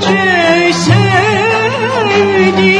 nice sevdi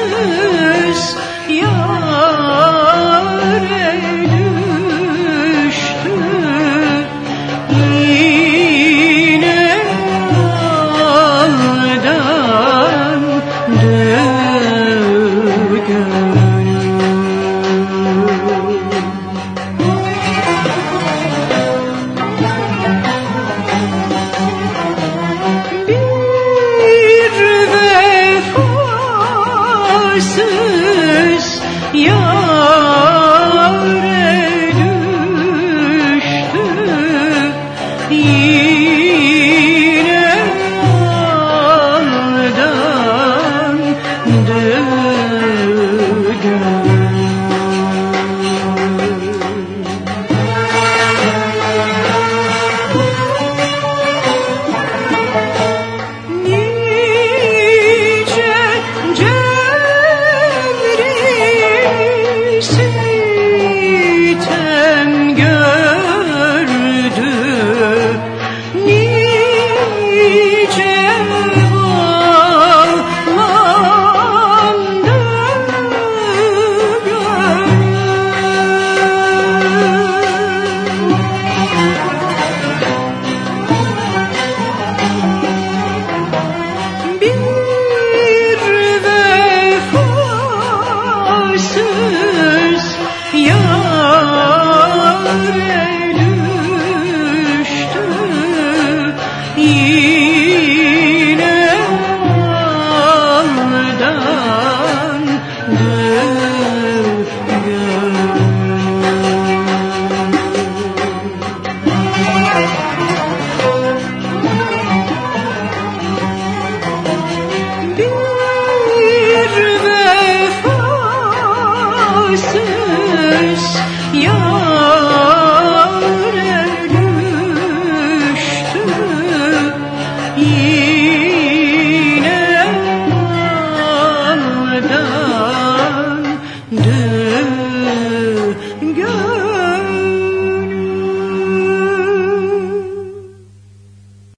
düz. görsün aldandı